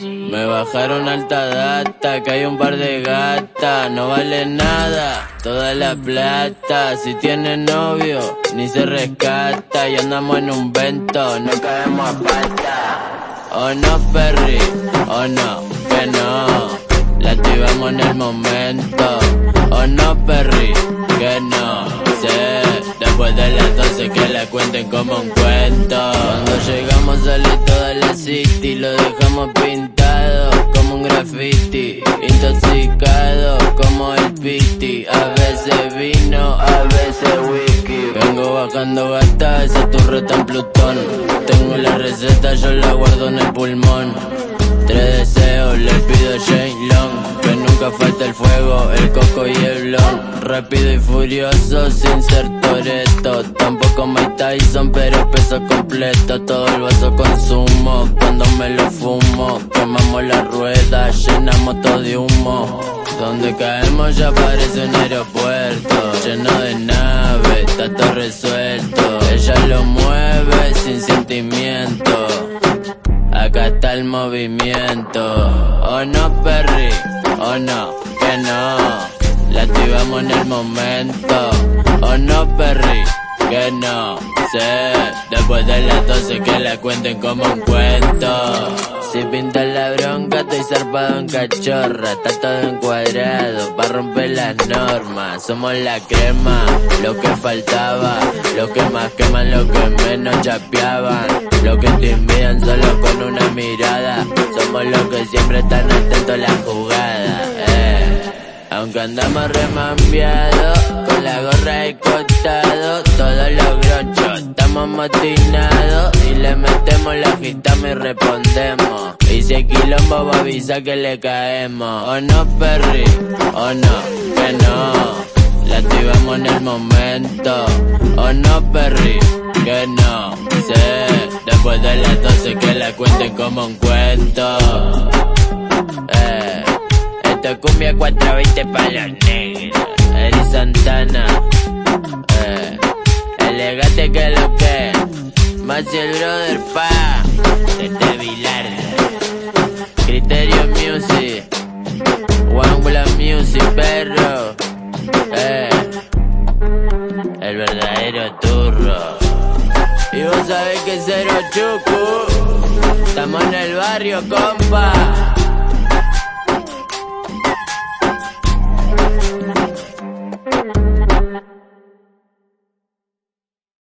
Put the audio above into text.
Me bajaron alta data, que hay un par de gatas, no vale nada, toda la plata. Si tiene novio, ni se rescata, y andamos en un vento, no caemos a falta. Oh no, Perry, oh no, que no, la activamos en el momento. Cuenten como un cuento. Cuando llegamos sale toda la city, lo dejamos pintado como un graffiti, intoxicado como el piti. A veces vino, a veces whisky. Vengo bajando gata, esa turro en Plutón. Tengo la receta, yo la guardo en el pulmón. Tres deseos, le pido Jane Long. Que nunca falta el fuego, el coco y el blon. Rápido y furioso, sin ser toreto. Tampoco Mike Tyson, pero peso completo. Todo el vaso consumo cuando me lo fumo. Quemamos la rueda, llenamos todo de humo. Donde caemos ya parece un aeropuerto. Lleno de naves, está todo resuelto. Ella lo mueve sin sentimiento. Acá está el movimiento. Oh no, Perry. Oh no, que no. La activamos en el momento. Oh no, Perry. Que no. Sé, después de las 12 que la cuenten como un cuento. Si pinta la bronca, estoy zarpado en cachorra. Está todo encuadrado, pa' romper las normas. Somos la crema, lo que faltaba. Lo que más queman, lo que menos chapeaban. Lo que te invitan solo con una mirada. Somos los que siempre están atentos a la jugada. Eh. Aunque andamos remambiados, con la gorra de costado, todos los grochos estamos motinados y le metemos la gitama y respondemos. Y si hay quilombo va a que le caemos. Oh no, Perry, oh no, que no. La activamos en el momento. Oh no, Perry, que no. Sé, después de las 12 que la cuenten como un cuento. Eh. Esto es cumbia 420 pa' los negros. Eri Santana. Eh. Elegante que lo que. Más el brother pa. Desde Vilarda. Criterio Music. Wangula Music, perro. Eh. El verdadero turro. Y vos sabés que cero chucu. Estamos en el barrio, compa.